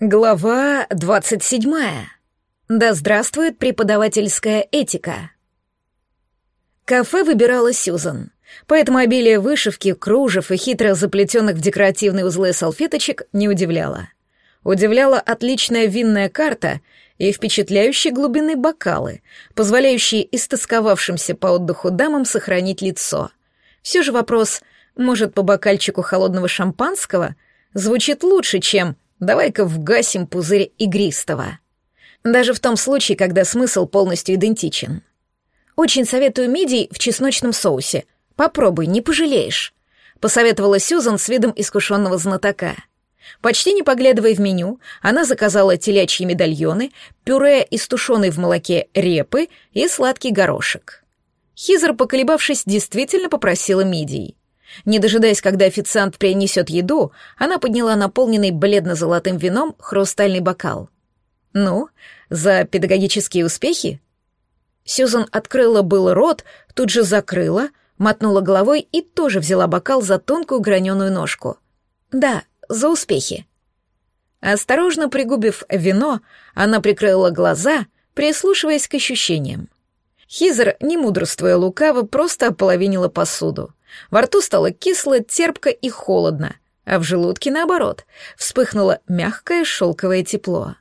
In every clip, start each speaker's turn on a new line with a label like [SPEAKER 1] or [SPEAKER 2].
[SPEAKER 1] Глава двадцать седьмая. Да здравствует преподавательская этика. Кафе выбирала Сьюзан, поэтому обилие вышивки, кружев и хитро заплетенных в декоративные узлы салфеточек не удивляло. Удивляла отличная винная карта и впечатляющие глубины бокалы, позволяющие истосковавшимся по отдыху дамам сохранить лицо. Все же вопрос, может, по бокальчику холодного шампанского, звучит лучше, чем Давай-ка вгасим пузырь игристого. Даже в том случае, когда смысл полностью идентичен. Очень советую мидий в чесночном соусе. Попробуй, не пожалеешь. Посоветовала Сьюзан с видом искушенного знатока. Почти не поглядывая в меню, она заказала телячьи медальоны, пюре из тушеной в молоке репы и сладкий горошек. Хизер, поколебавшись, действительно попросила мидий. Не дожидаясь, когда официант принесет еду, она подняла наполненный бледно-золотым вином хрустальный бокал. «Ну, за педагогические успехи?» Сьюзан открыла был рот, тут же закрыла, мотнула головой и тоже взяла бокал за тонкую граненую ножку. «Да, за успехи». Осторожно пригубив вино, она прикрыла глаза, прислушиваясь к ощущениям. Хизер, не мудрствуя лукаво, просто ополовинила посуду. Во рту стало кисло, терпко и холодно, а в желудке, наоборот, вспыхнуло мягкое шелковое тепло.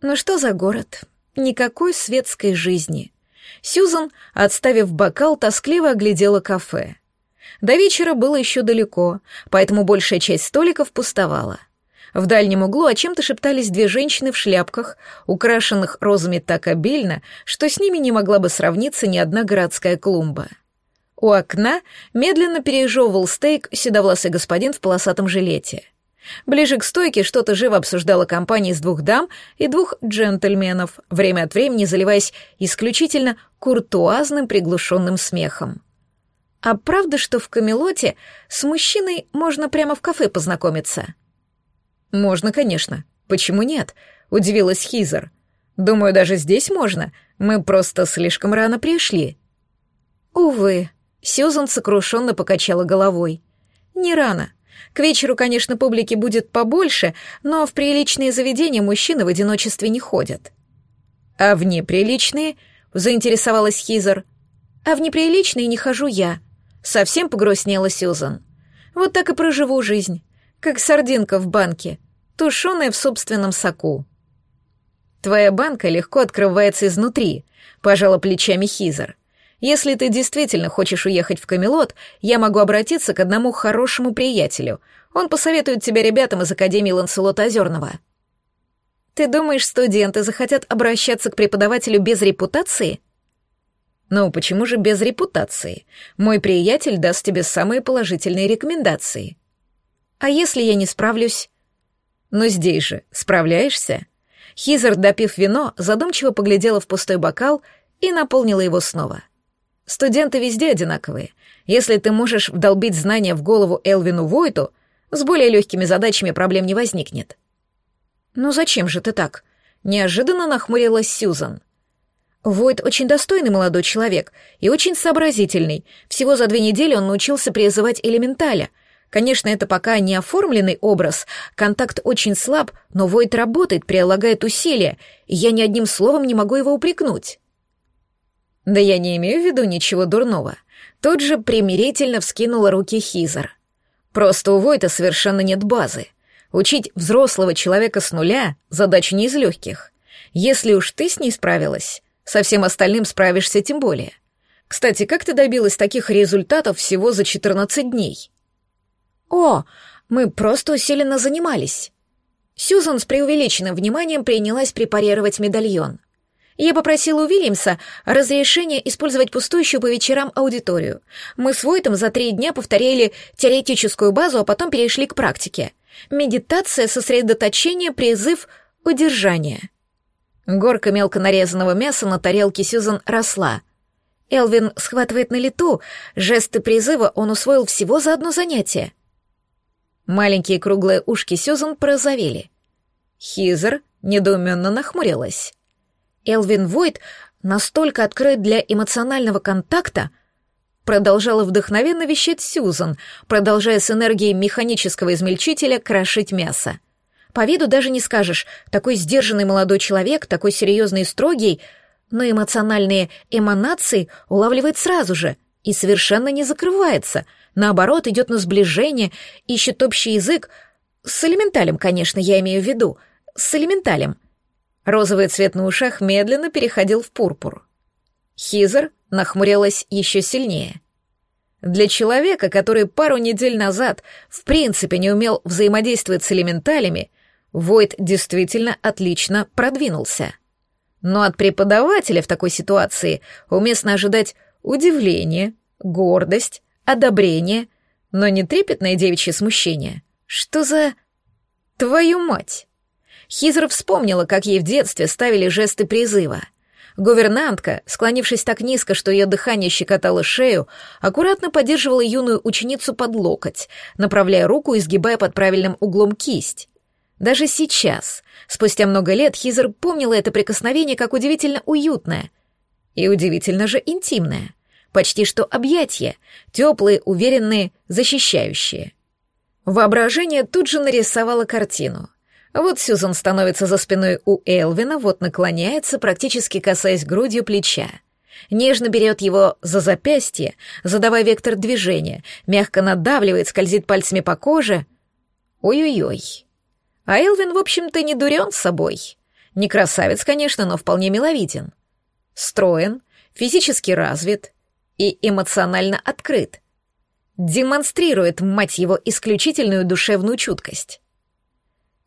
[SPEAKER 1] Ну что за город? Никакой светской жизни. Сьюзан, отставив бокал, тоскливо оглядела кафе. До вечера было еще далеко, поэтому большая часть столиков пустовала. В дальнем углу о чем-то шептались две женщины в шляпках, украшенных розами так обильно, что с ними не могла бы сравниться ни одна городская клумба. У окна медленно пережевывал стейк седовласый господин в полосатом жилете. Ближе к стойке что-то живо обсуждала компания из двух дам и двух джентльменов, время от времени заливаясь исключительно куртуазным приглушенным смехом. А правда, что в Камелоте с мужчиной можно прямо в кафе познакомиться? Можно, конечно. Почему нет? Удивилась Хизер. Думаю, даже здесь можно. Мы просто слишком рано пришли. Увы, Сьюзан сокрушенно покачала головой. «Не рано. К вечеру, конечно, публики будет побольше, но в приличные заведения мужчины в одиночестве не ходят». «А в неприличные?» — заинтересовалась Хизер. «А в неприличные не хожу я», — совсем погрустнела Сьюзан. «Вот так и проживу жизнь, как сардинка в банке, тушеная в собственном соку». «Твоя банка легко открывается изнутри», — пожала плечами Хизер. Если ты действительно хочешь уехать в Камелот, я могу обратиться к одному хорошему приятелю. Он посоветует тебя ребятам из Академии Ланселота Озерного. Ты думаешь, студенты захотят обращаться к преподавателю без репутации? Ну, почему же без репутации? Мой приятель даст тебе самые положительные рекомендации. А если я не справлюсь? Но здесь же справляешься? Хизер, допив вино, задумчиво поглядела в пустой бокал и наполнила его снова — Студенты везде одинаковые. Если ты можешь вдолбить знания в голову Элвину Войту, с более легкими задачами проблем не возникнет. «Ну зачем же ты так?» — неожиданно нахмурилась Сьюзан. Войт очень достойный молодой человек и очень сообразительный. Всего за две недели он научился призывать элементаля. Конечно, это пока не оформленный образ, контакт очень слаб, но Войт работает, прилагает усилия, и я ни одним словом не могу его упрекнуть. Да я не имею в виду ничего дурного. Тут же примирительно вскинула руки Хизер. Просто у Войта совершенно нет базы. Учить взрослого человека с нуля — задача не из легких. Если уж ты с ней справилась, со всем остальным справишься тем более. Кстати, как ты добилась таких результатов всего за 14 дней? О, мы просто усиленно занимались. Сьюзан с преувеличенным вниманием принялась препарировать медальон. Я попросила у Вильямса разрешения использовать пустующую по вечерам аудиторию. Мы с Войтом за три дня повторяли теоретическую базу, а потом перешли к практике. Медитация, сосредоточение, призыв, удержание. Горка мелко нарезанного мяса на тарелке Сьюзан росла. Элвин схватывает на лету, жесты призыва он усвоил всего за одно занятие. Маленькие круглые ушки Сьюзан порозовели. Хизер недоуменно нахмурилась. Элвин Войт настолько открыт для эмоционального контакта, продолжала вдохновенно вещать Сьюзан, продолжая с энергией механического измельчителя крошить мясо. По виду даже не скажешь, такой сдержанный молодой человек, такой серьезный и строгий, но эмоциональные эманации улавливает сразу же и совершенно не закрывается, наоборот, идет на сближение, ищет общий язык, с элементалем, конечно, я имею в виду, с элементалем. Розовый цвет на ушах медленно переходил в пурпур. Хизер нахмурилась еще сильнее. Для человека, который пару недель назад в принципе не умел взаимодействовать с элементалями, Войт действительно отлично продвинулся. Но от преподавателя в такой ситуации уместно ожидать удивление, гордость, одобрение, но не трепетное девичье смущение. Что за... Твою мать! Хизер вспомнила, как ей в детстве ставили жесты призыва. Гувернантка, склонившись так низко, что ее дыхание щекотало шею, аккуратно поддерживала юную ученицу под локоть, направляя руку и сгибая под правильным углом кисть. Даже сейчас, спустя много лет, Хизер помнила это прикосновение как удивительно уютное и удивительно же интимное, почти что объятия, теплые, уверенные, защищающие. Воображение тут же нарисовало картину. Вот Сьюзан становится за спиной у Элвина, вот наклоняется, практически касаясь грудью плеча. Нежно берет его за запястье, задавая вектор движения, мягко надавливает, скользит пальцами по коже. Ой-ой-ой. А Элвин, в общем-то, не дурен собой. Не красавец, конечно, но вполне миловиден. Строен, физически развит и эмоционально открыт. Демонстрирует, мать его, исключительную душевную чуткость.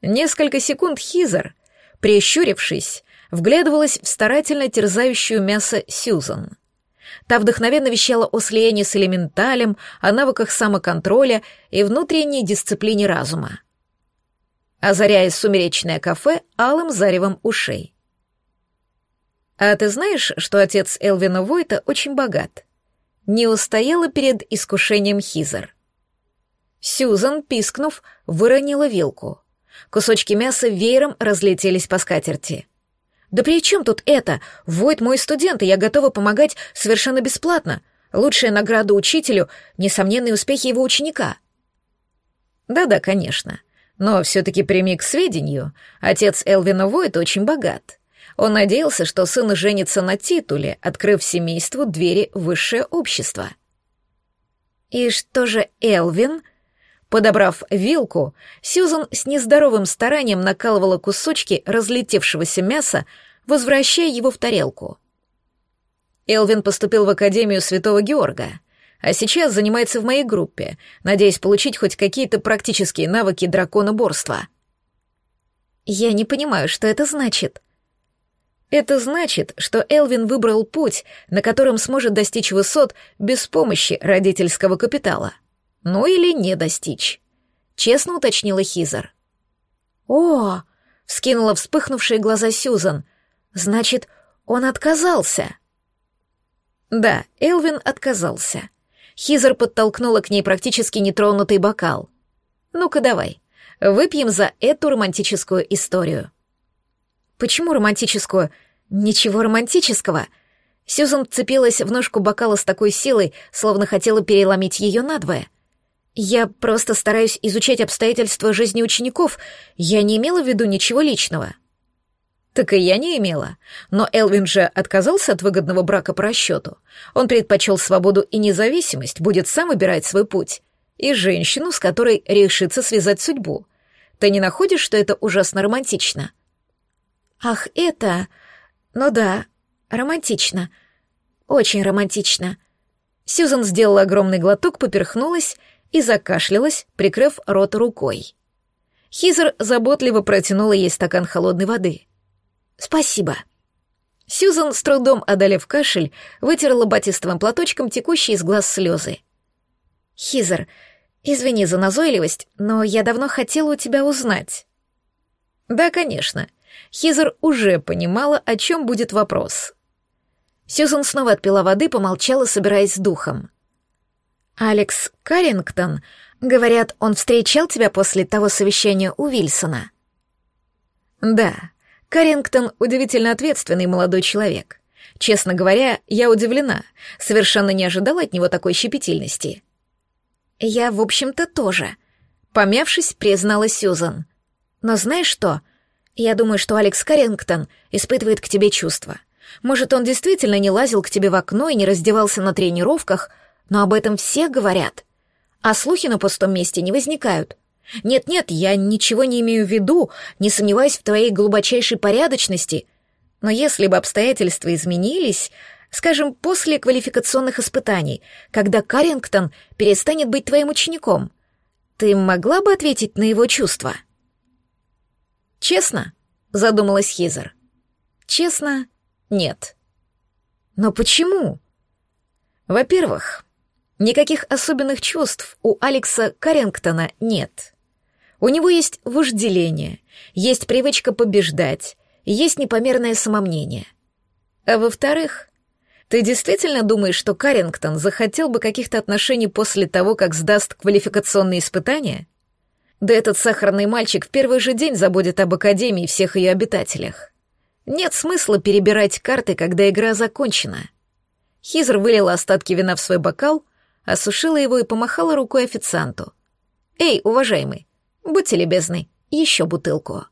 [SPEAKER 1] Несколько секунд Хизер, прищурившись, вглядывалась в старательно терзающую мясо Сьюзан. Та вдохновенно вещала о слиянии с элементалем, о навыках самоконтроля и внутренней дисциплине разума озаряя сумеречное кафе алым заревом ушей. «А ты знаешь, что отец Элвина Войта очень богат?» Не устояла перед искушением Хизер. Сьюзан, пискнув, выронила вилку. Кусочки мяса веером разлетелись по скатерти. «Да при чем тут это? Войт мой студент, и я готова помогать совершенно бесплатно. Лучшая награда учителю — несомненные успехи его ученика». «Да-да, конечно. Но все-таки прими к сведению, отец Элвина Войт очень богат. Он надеялся, что сын женится на титуле, открыв семейству двери высшее общество. И что же Элвин? Подобрав вилку, Сьюзан с нездоровым старанием накалывала кусочки разлетевшегося мяса, возвращая его в тарелку. Элвин поступил в Академию Святого Георга — а сейчас занимается в моей группе, надеясь получить хоть какие-то практические навыки драконоборства. Я не понимаю, что это значит. Это значит, что Элвин выбрал путь, на котором сможет достичь высот без помощи родительского капитала. Ну или не достичь. Честно уточнила Хизер. «О!» — вскинула вспыхнувшие глаза Сьюзан. «Значит, он отказался?» Да, Элвин отказался. Хизер подтолкнула к ней практически нетронутый бокал. «Ну-ка давай, выпьем за эту романтическую историю». «Почему романтическую? Ничего романтического». Сьюзан вцепилась в ножку бокала с такой силой, словно хотела переломить ее надвое. «Я просто стараюсь изучать обстоятельства жизни учеников. Я не имела в виду ничего личного». Так и я не имела. Но Элвин же отказался от выгодного брака по расчету. Он предпочел свободу и независимость, будет сам выбирать свой путь. И женщину, с которой решится связать судьбу. Ты не находишь, что это ужасно романтично? Ах, это... Ну да, романтично. Очень романтично. Сьюзан сделала огромный глоток, поперхнулась и закашлялась, прикрыв рот рукой. Хизер заботливо протянула ей стакан холодной воды. «Спасибо». Сьюзан, с трудом одолев кашель, вытерла батистовым платочком текущие из глаз слезы. «Хизер, извини за назойливость, но я давно хотела у тебя узнать». «Да, конечно». Хизер уже понимала, о чем будет вопрос. Сьюзан снова отпила воды, помолчала, собираясь с духом. «Алекс Каррингтон, говорят, он встречал тебя после того совещания у Вильсона?» «Да, Карингтон удивительно ответственный молодой человек. Честно говоря, я удивлена, совершенно не ожидала от него такой щепетильности. Я, в общем-то, тоже. Помявшись, признала Сьюзан. Но знаешь что? Я думаю, что Алекс Каррингтон испытывает к тебе чувства. Может, он действительно не лазил к тебе в окно и не раздевался на тренировках, но об этом все говорят. А слухи на пустом месте не возникают. Нет-нет, я ничего не имею в виду, не сомневаюсь в твоей глубочайшей порядочности. Но если бы обстоятельства изменились, скажем, после квалификационных испытаний, когда Каррингтон перестанет быть твоим учеником, ты могла бы ответить на его чувства? Честно, задумалась Хизер. Честно, нет. Но почему? Во-первых, никаких особенных чувств у Алекса Каррингтона нет. У него есть вожделение, есть привычка побеждать, есть непомерное самомнение. А во-вторых, ты действительно думаешь, что Каррингтон захотел бы каких-то отношений после того, как сдаст квалификационные испытания? Да этот сахарный мальчик в первый же день забудет об Академии и всех ее обитателях. Нет смысла перебирать карты, когда игра закончена. Хизер вылила остатки вина в свой бокал, осушила его и помахала рукой официанту. «Эй, уважаемый, будьте любезны, еще бутылку».